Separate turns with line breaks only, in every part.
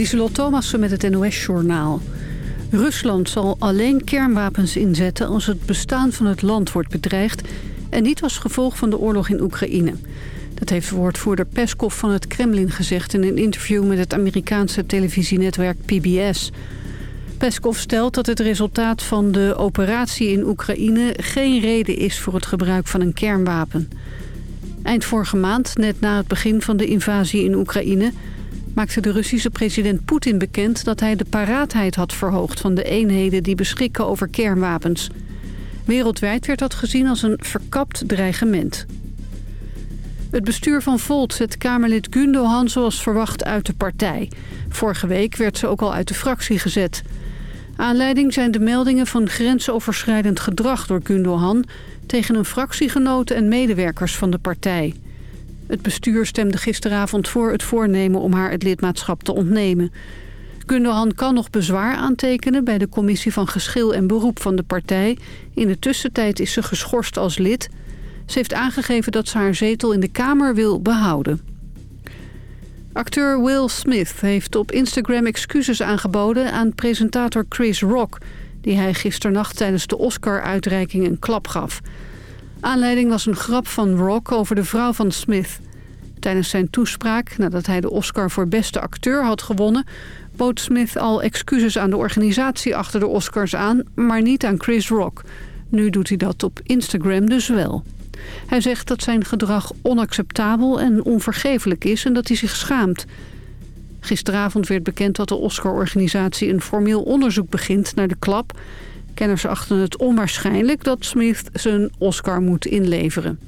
Lieselot Thomassen met het NOS-journaal. Rusland zal alleen kernwapens inzetten als het bestaan van het land wordt bedreigd... en niet als gevolg van de oorlog in Oekraïne. Dat heeft woordvoerder Peskov van het Kremlin gezegd... in een interview met het Amerikaanse televisienetwerk PBS. Peskov stelt dat het resultaat van de operatie in Oekraïne... geen reden is voor het gebruik van een kernwapen. Eind vorige maand, net na het begin van de invasie in Oekraïne maakte de Russische president Poetin bekend dat hij de paraatheid had verhoogd van de eenheden die beschikken over kernwapens. Wereldwijd werd dat gezien als een verkapt dreigement. Het bestuur van Volt zet Kamerlid Gundogan zoals verwacht uit de partij. Vorige week werd ze ook al uit de fractie gezet. Aanleiding zijn de meldingen van grensoverschrijdend gedrag door Gundogan... tegen een fractiegenoot en medewerkers van de partij. Het bestuur stemde gisteravond voor het voornemen om haar het lidmaatschap te ontnemen. Gundogan kan nog bezwaar aantekenen bij de commissie van geschil en beroep van de partij. In de tussentijd is ze geschorst als lid. Ze heeft aangegeven dat ze haar zetel in de Kamer wil behouden. Acteur Will Smith heeft op Instagram excuses aangeboden aan presentator Chris Rock... die hij gisternacht tijdens de Oscar-uitreiking een klap gaf... Aanleiding was een grap van Rock over de vrouw van Smith. Tijdens zijn toespraak, nadat hij de Oscar voor beste acteur had gewonnen... bood Smith al excuses aan de organisatie achter de Oscars aan... maar niet aan Chris Rock. Nu doet hij dat op Instagram dus wel. Hij zegt dat zijn gedrag onacceptabel en onvergeeflijk is... en dat hij zich schaamt. Gisteravond werd bekend dat de Oscar-organisatie een formeel onderzoek begint naar de klap... Kenners achten het onwaarschijnlijk dat Smith zijn Oscar moet inleveren.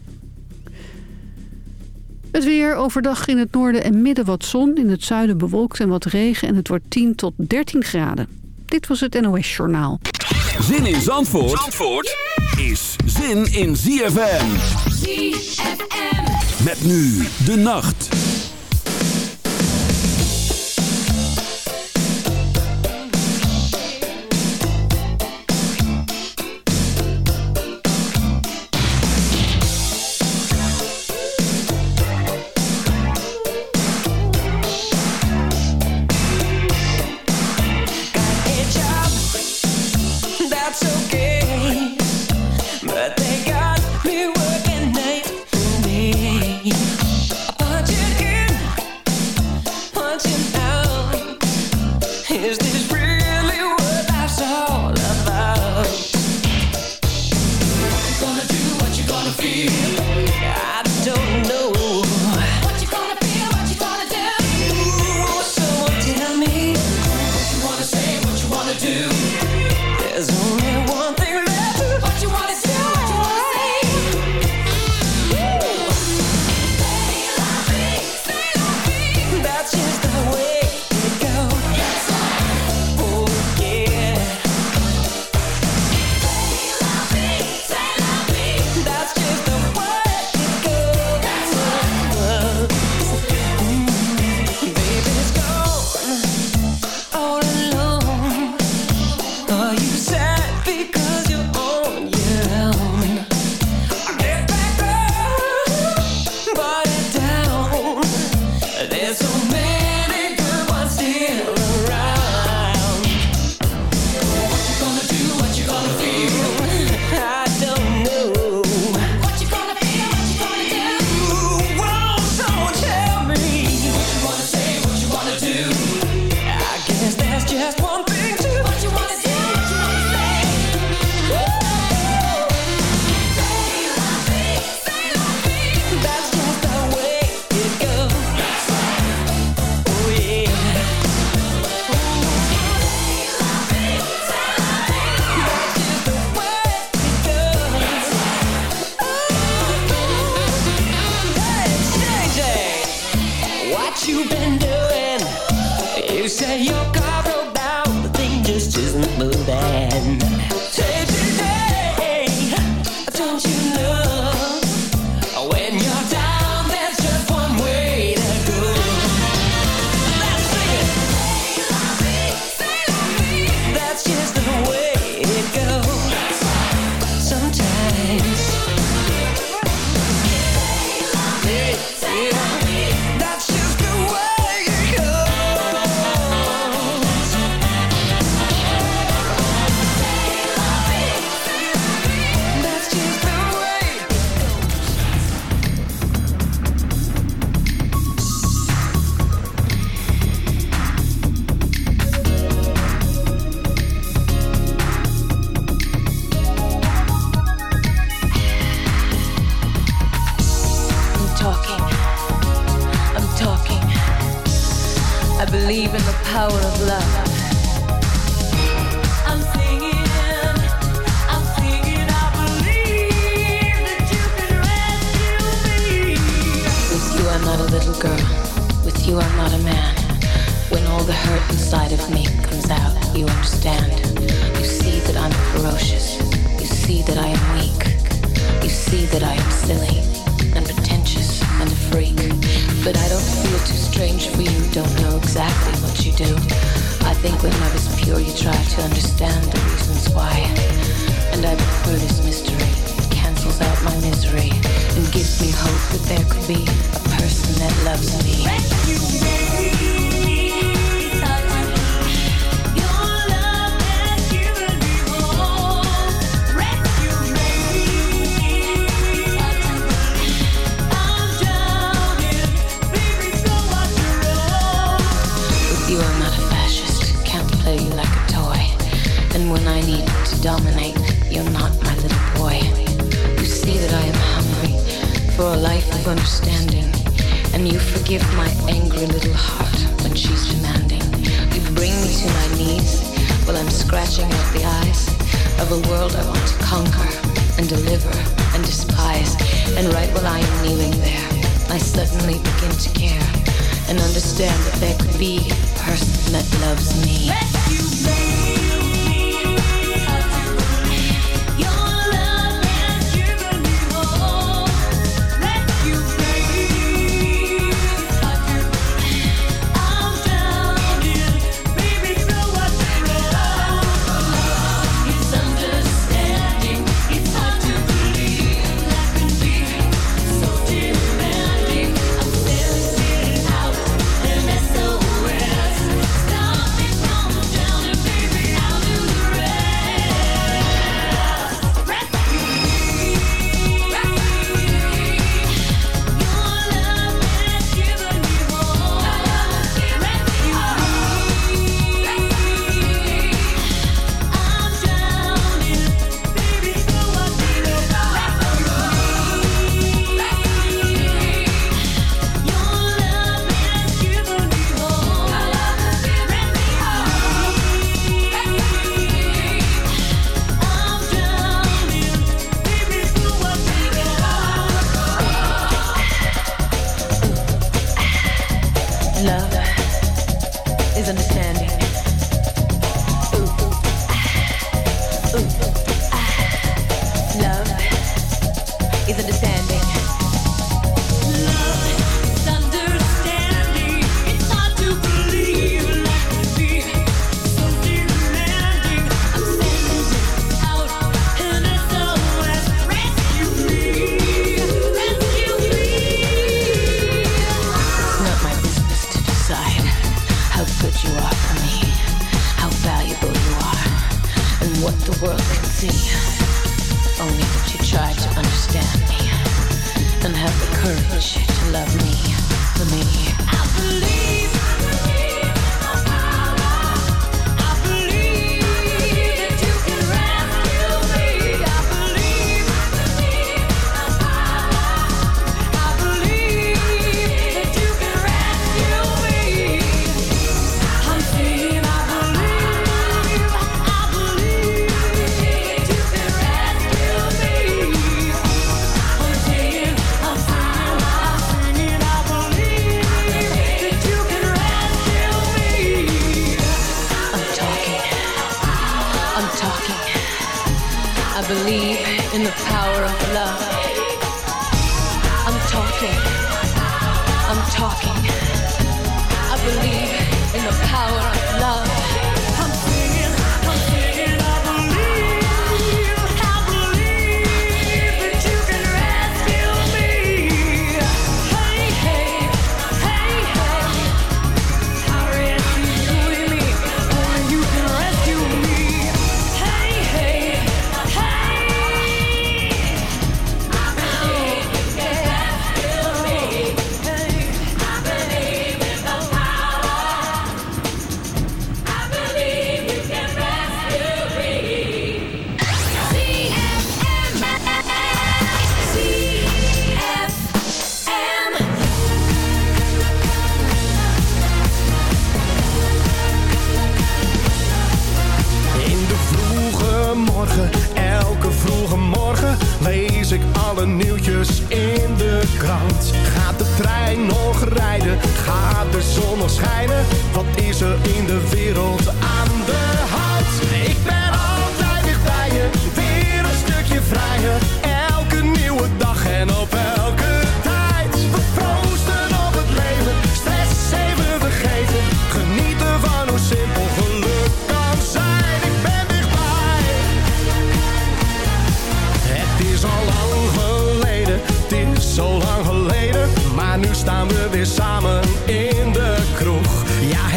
Het weer overdag in het noorden en midden wat zon. In het zuiden bewolkt en wat regen en het wordt 10 tot 13 graden. Dit was het NOS Journaal.
Zin in Zandvoort, Zandvoort is zin in ZFM. ZFM. Met nu de nacht.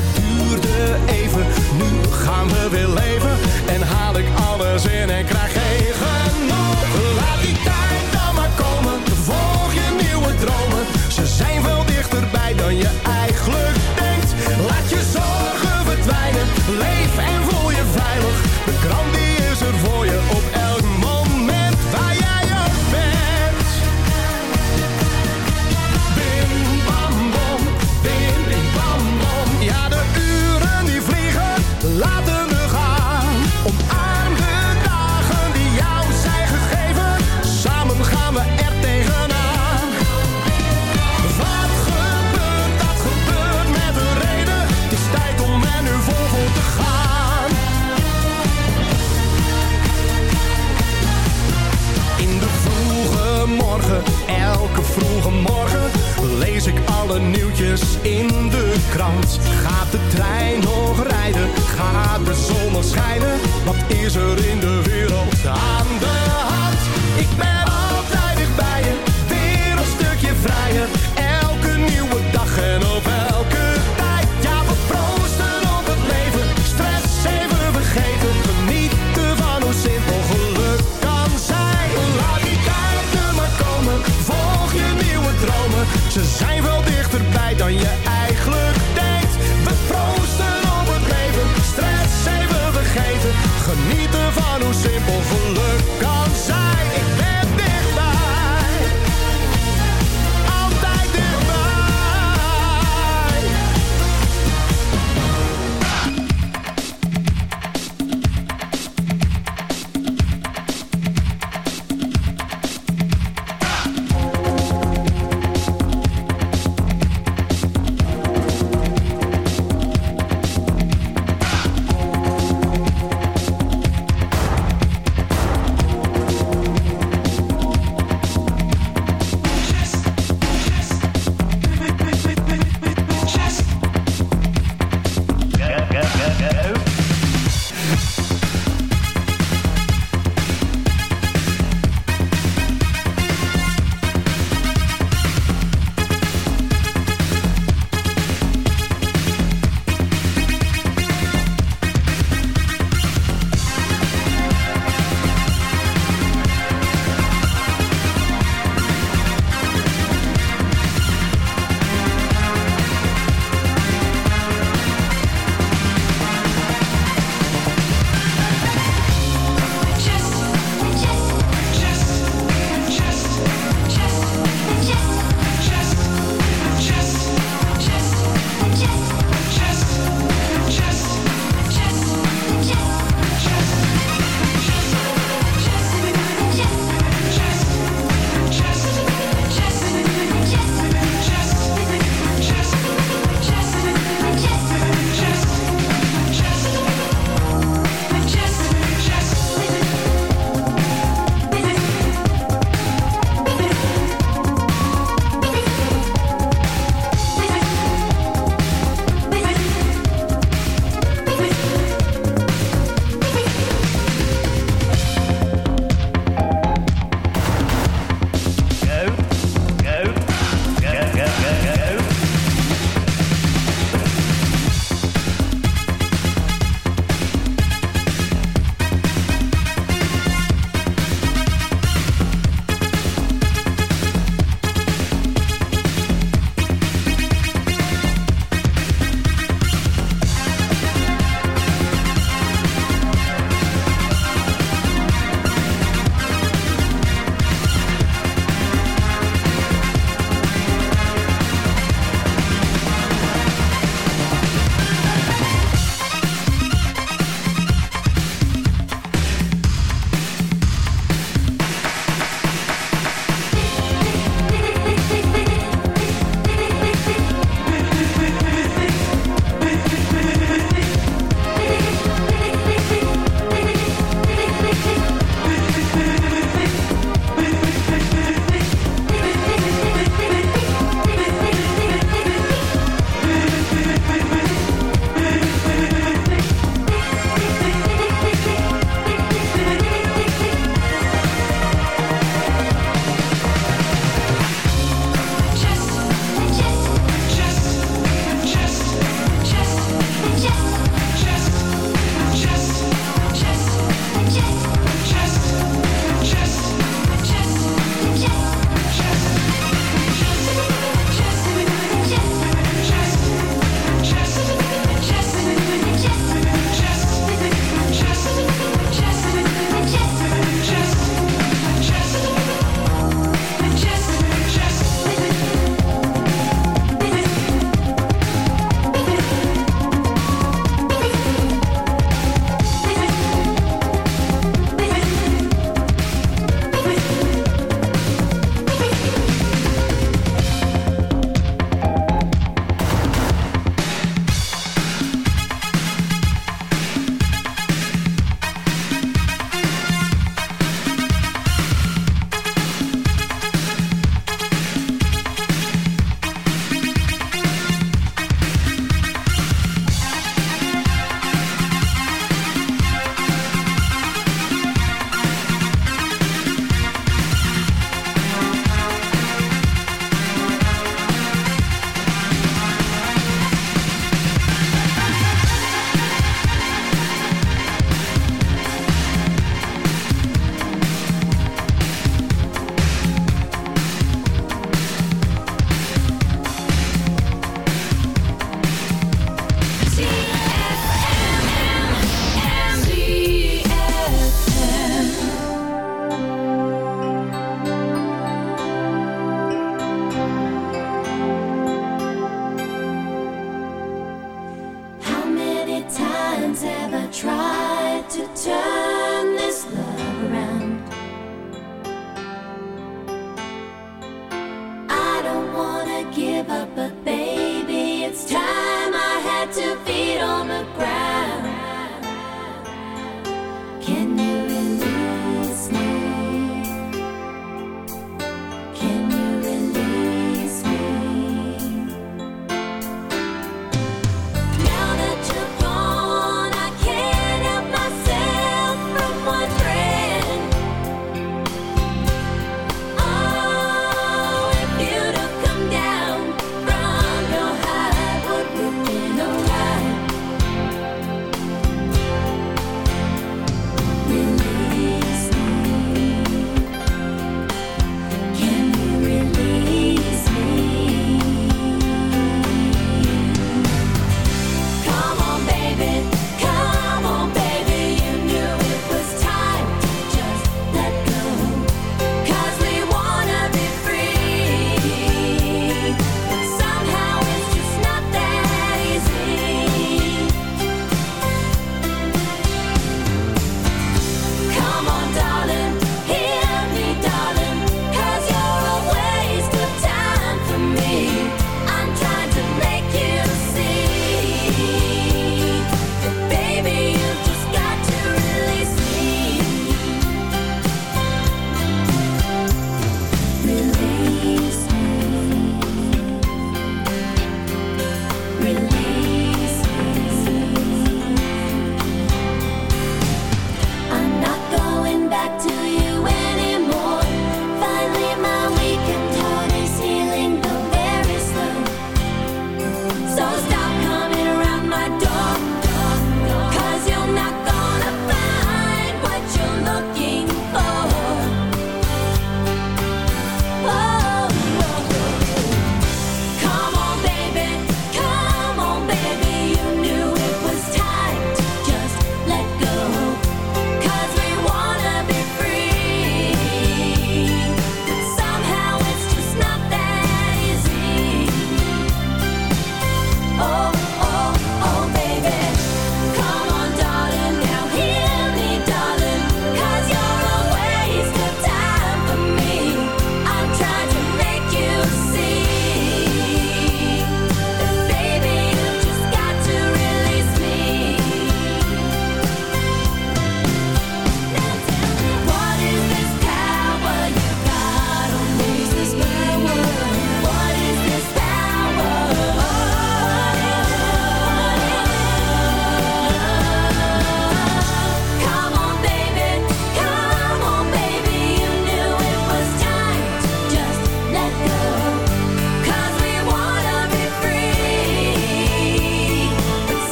het duurde even. Nu gaan we weer leven en haal ik alles in en krijg geen in de krant. Gaat de trein nog rijden? Gaat de zon nog schijnen? Wat is er in de wereld aan de hand? Ik ben altijd bij je, weer een stukje vrijer. Elke nieuwe dag en op elke tijd. Ja, we proosten op het leven, stress even vergeten. Genieten van hoe simpel geluk kan zijn. Laat die kijken maar komen, volg je nieuwe dromen. Ze your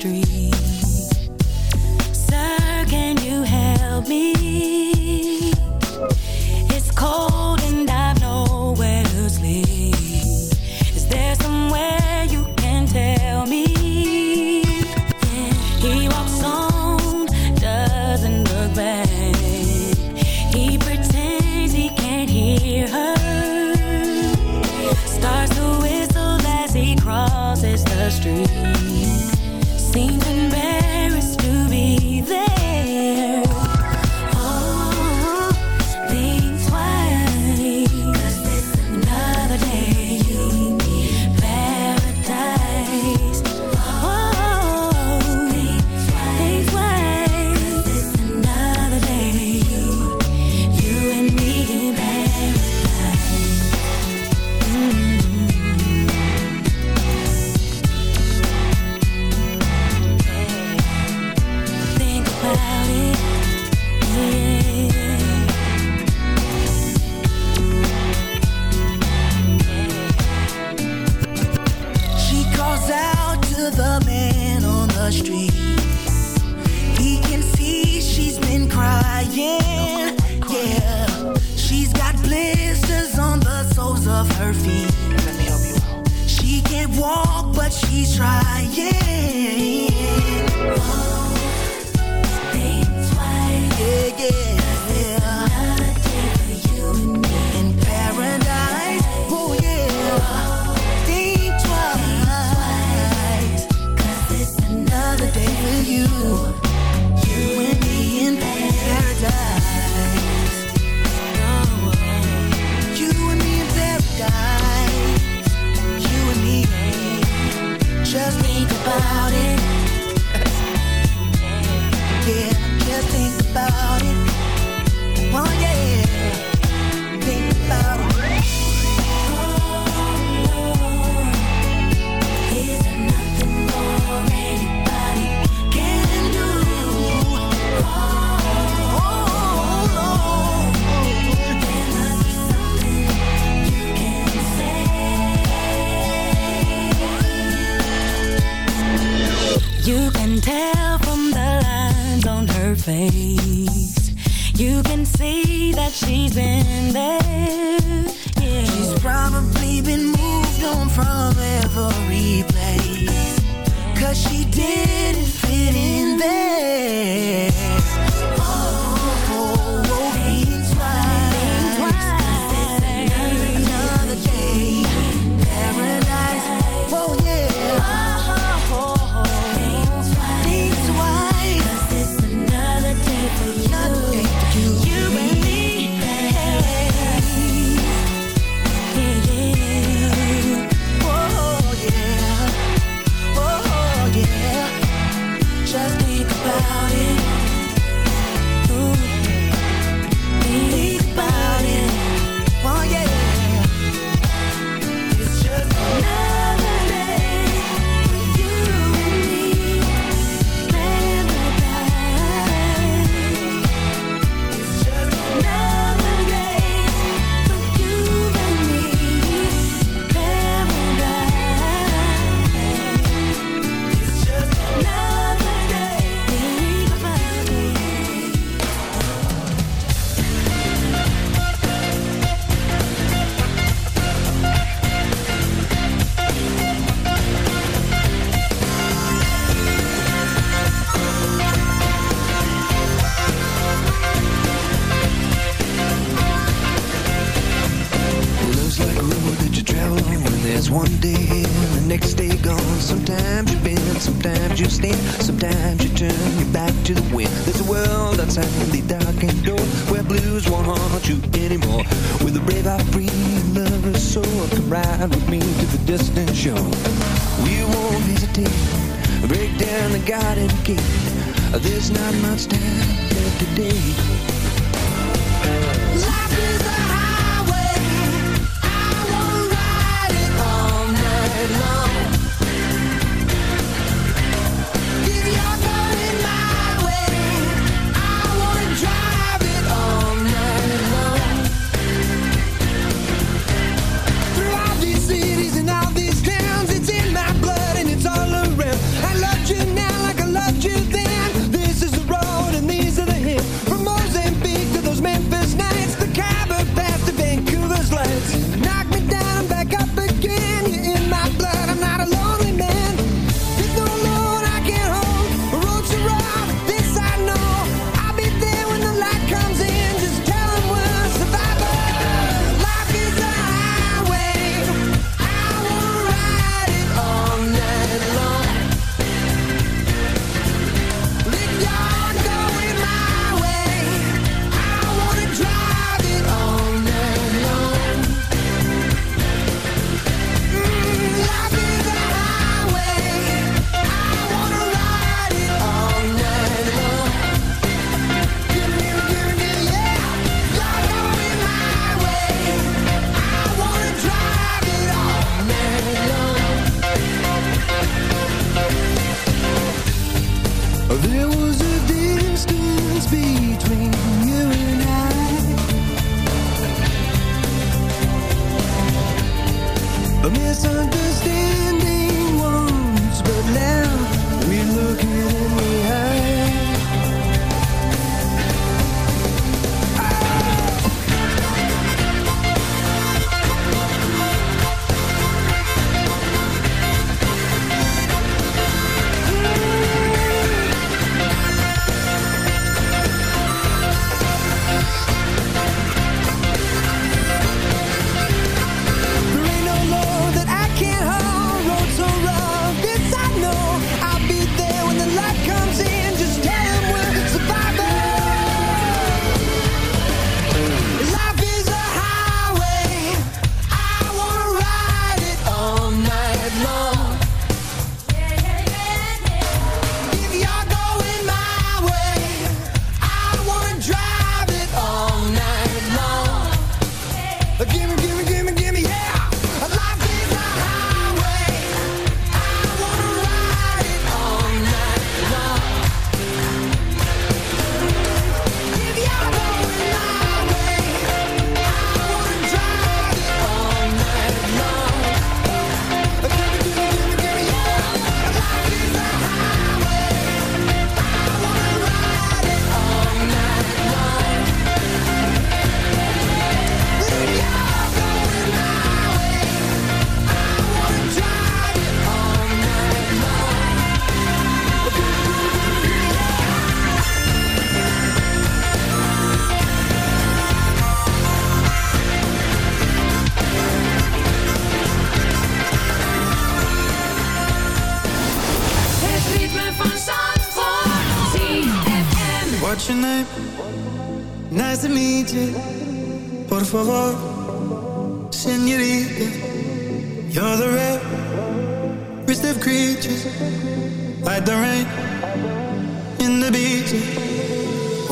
street.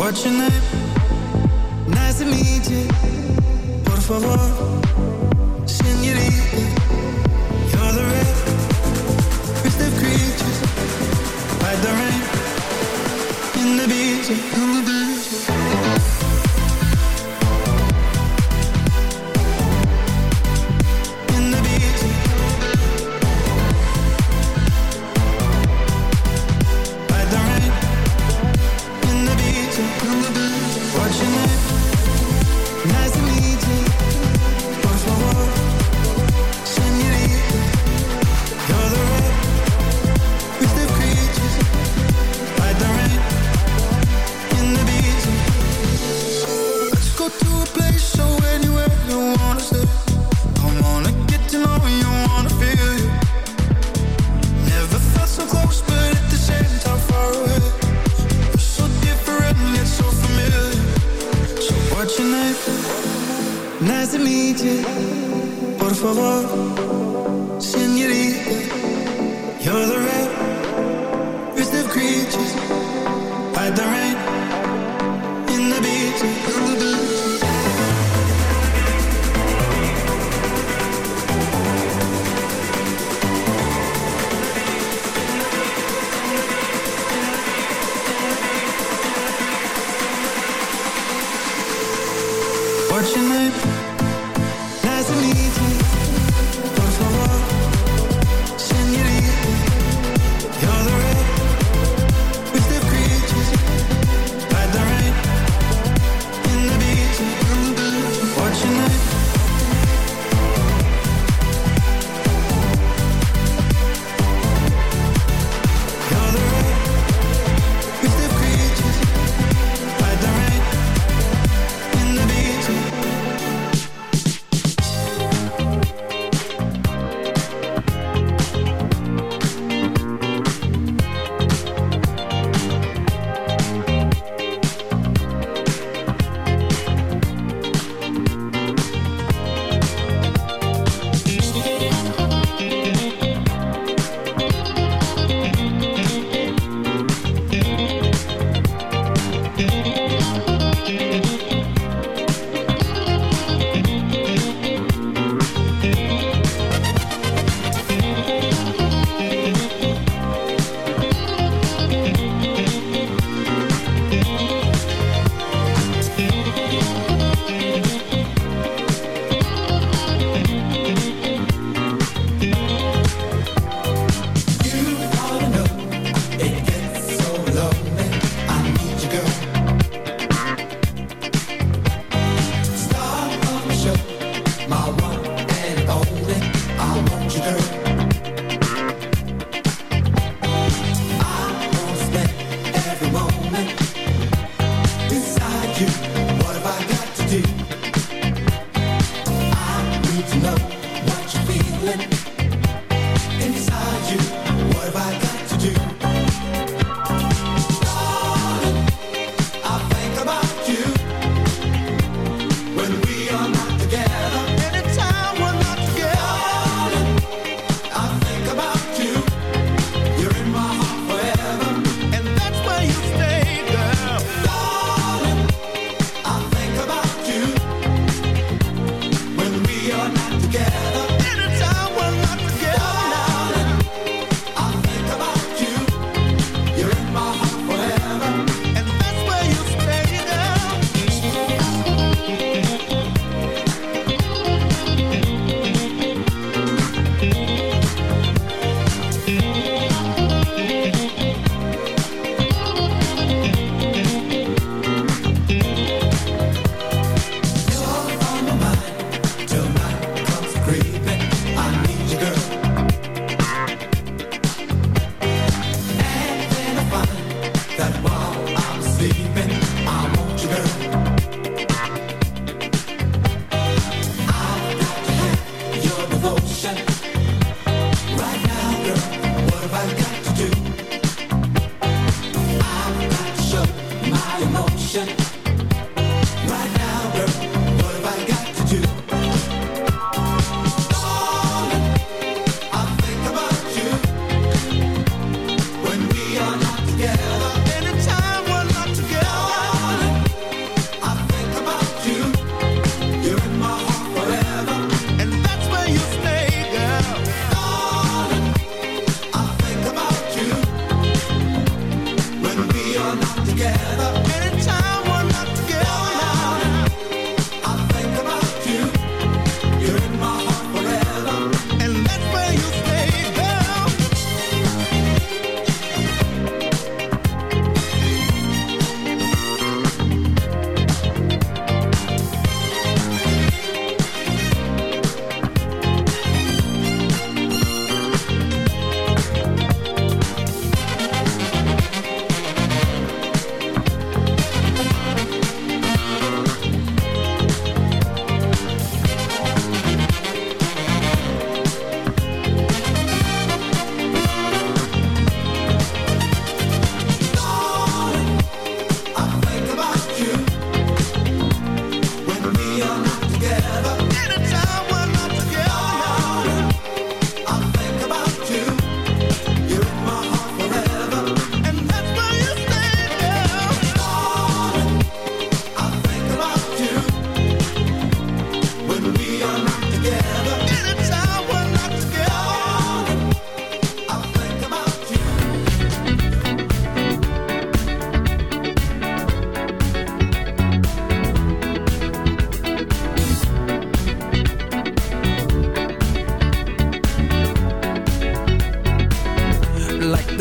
What's your name? Nice to meet you. Por favor, señorita. You're the right
wrist of creatures. Hide the rain in the beach.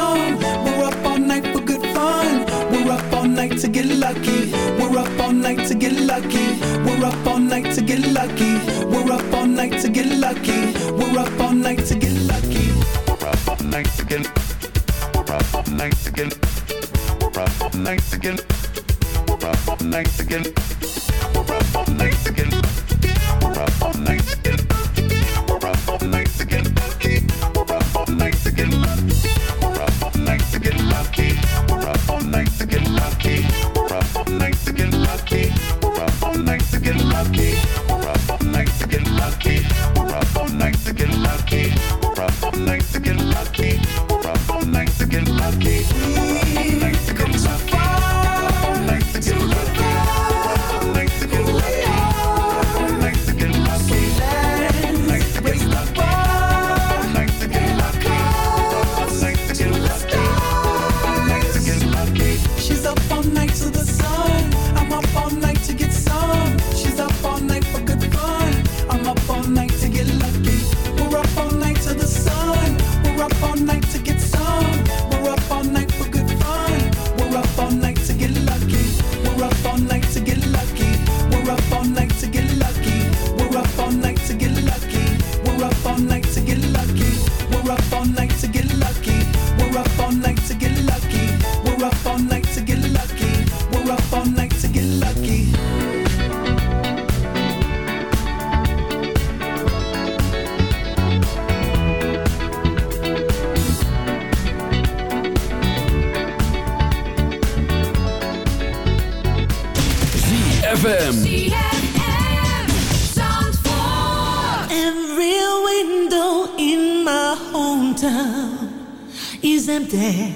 on. We're
up all night for good fun. We're up all night to get lucky. We're up all night to get lucky. We're up all night to get lucky. We're up all night to get lucky. We're up all night to get lucky. We're up all night to get. We're up all night to get. We're up all night to get. We're up all night to get. is empty.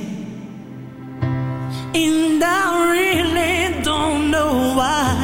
And I really don't know why.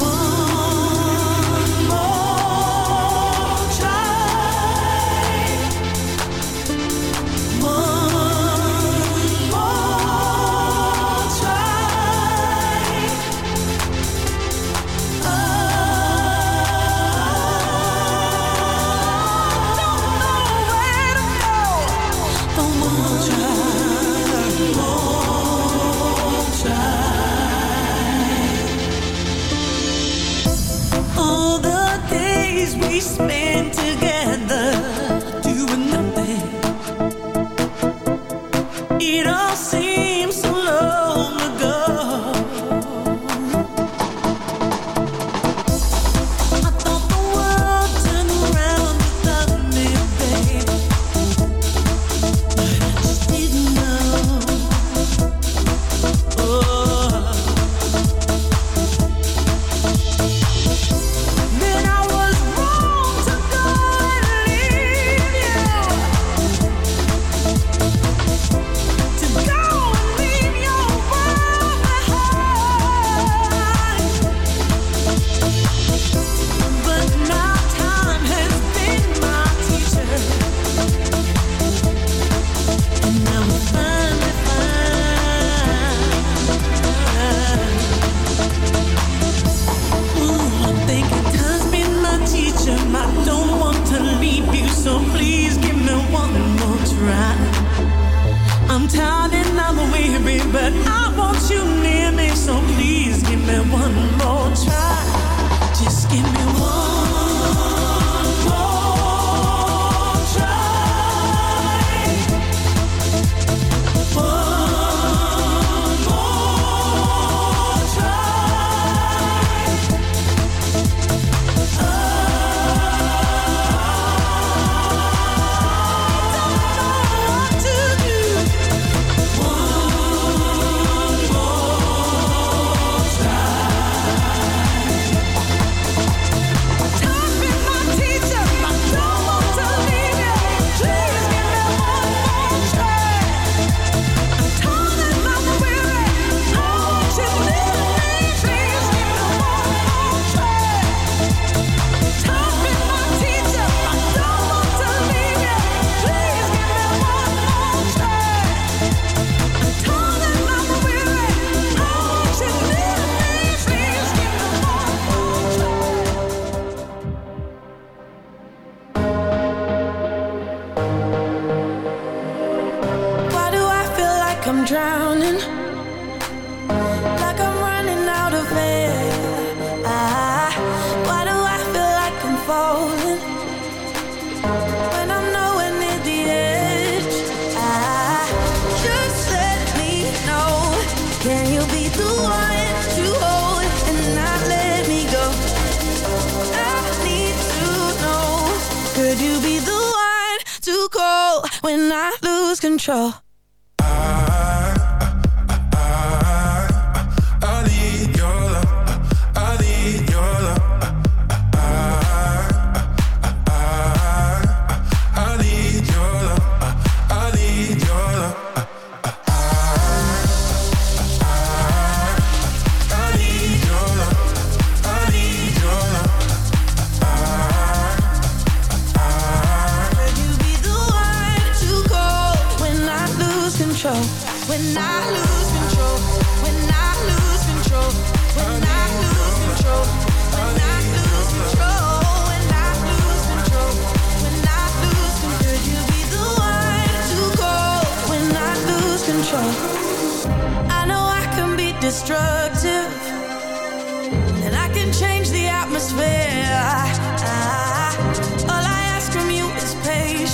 spent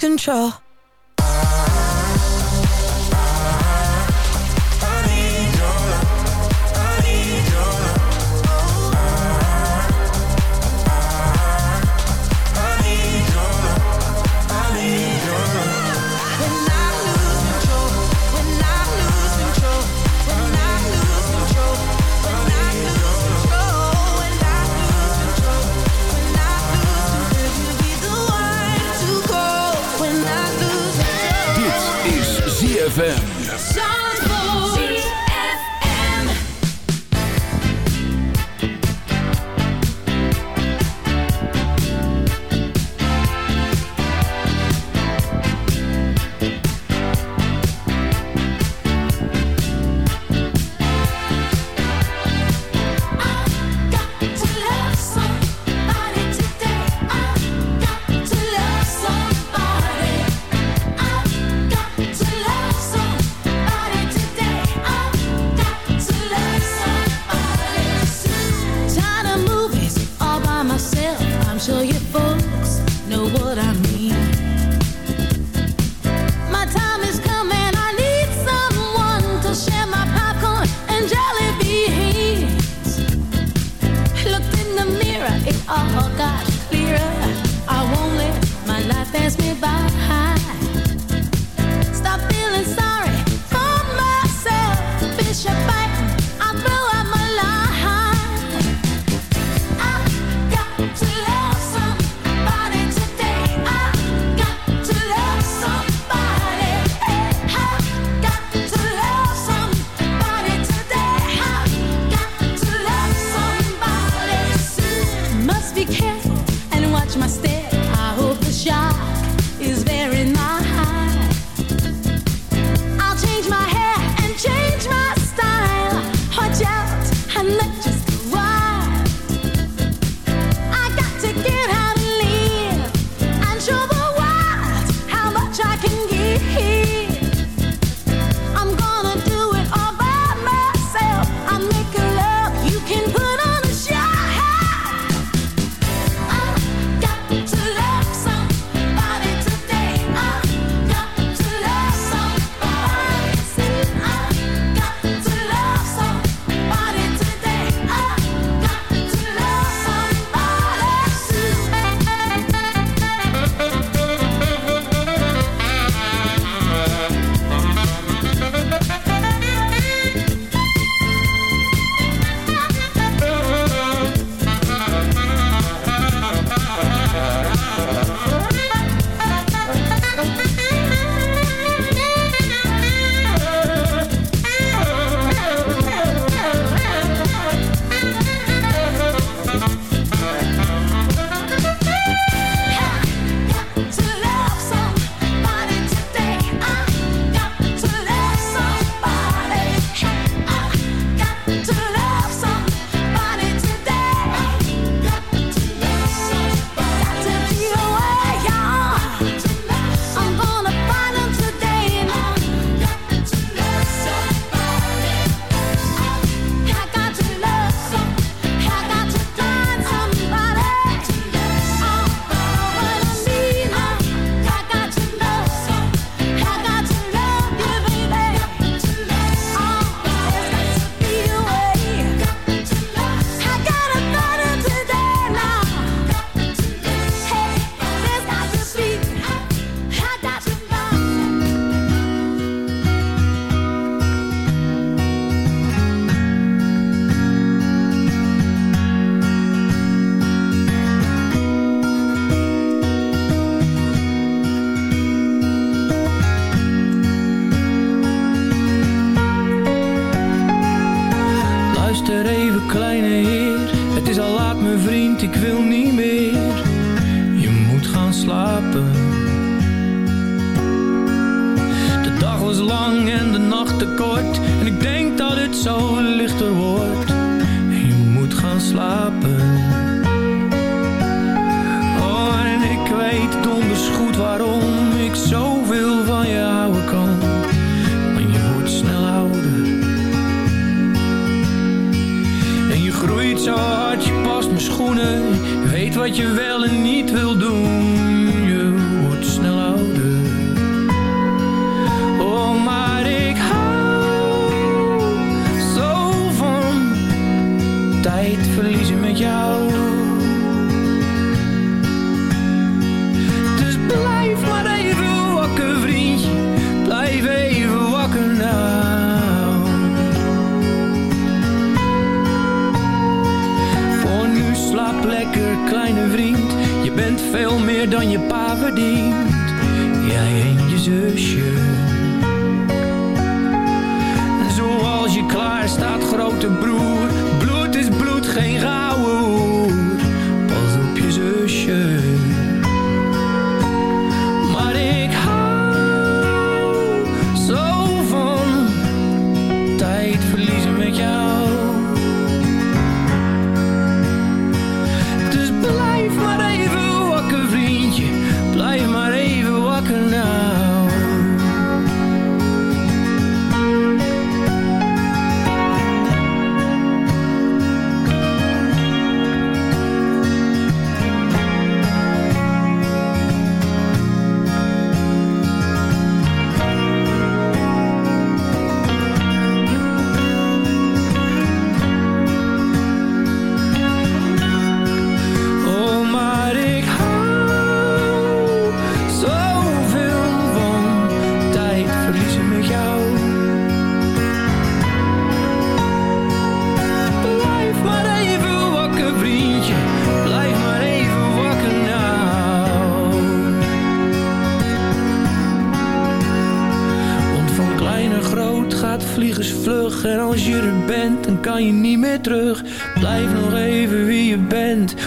control.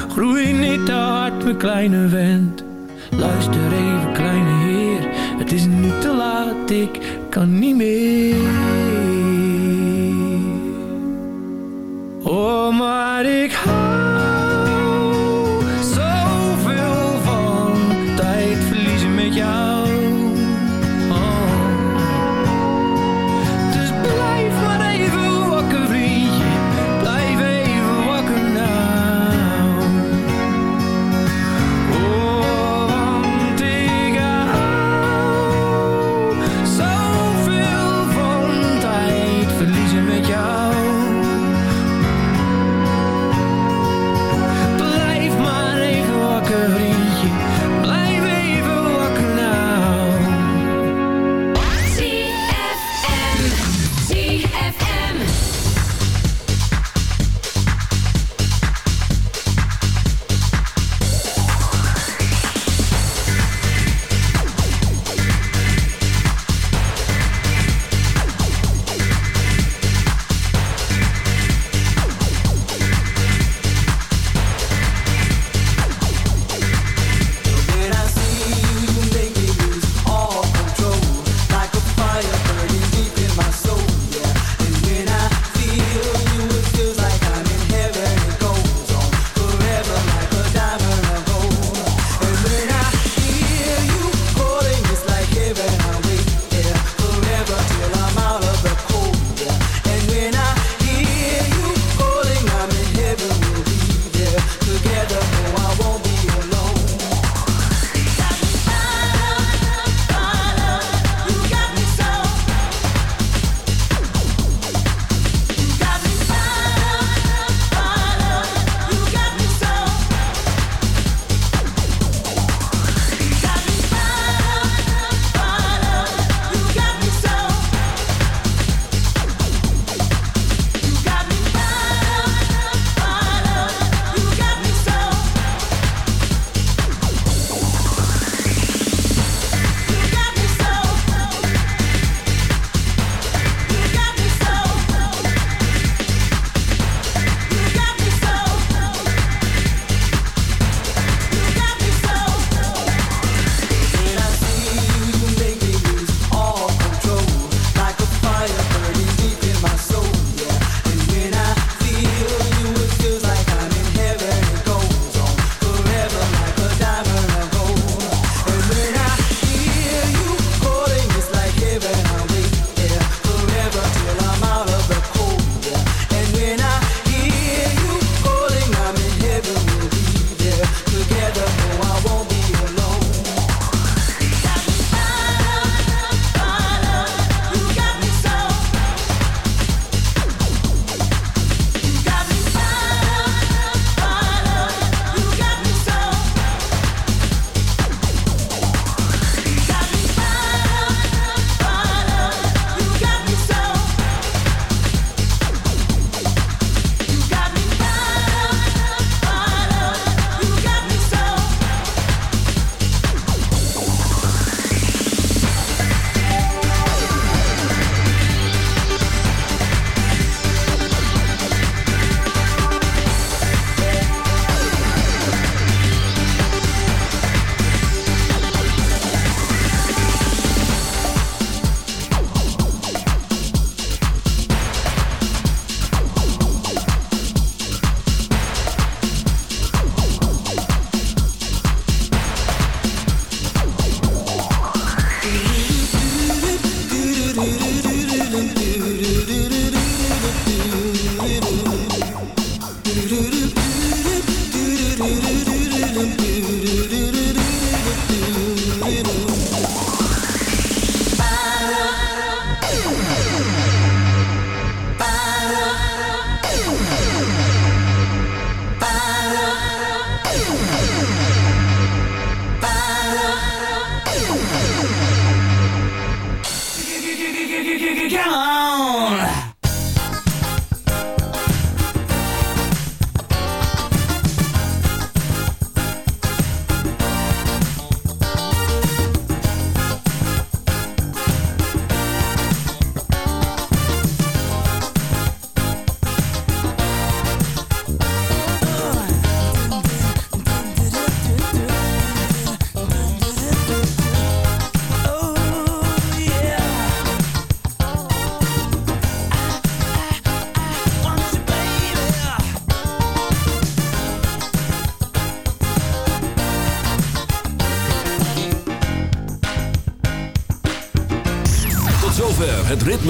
Groei niet te hard, mijn kleine vent. Luister even, kleine heer Het is nu te laat, ik kan niet meer. Oh, maar ik hou